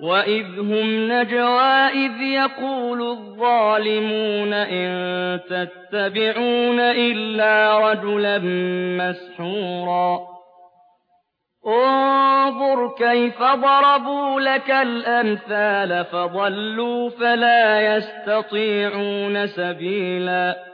وَإِذْ هُمْ نَجْوَىٰ إِذْ يَقُولُ الظَّالِمُونَ إِن تَتَّبِعُونَ إِلَّا رَجُلًا مَّسْحُورًا انظُرْ كَيْفَ ضَرَبُوا لَكَ الْأَمْثَالَ فَضَلُّوا فَلَا يَسْتَطِيعُونَ سَبِيلًا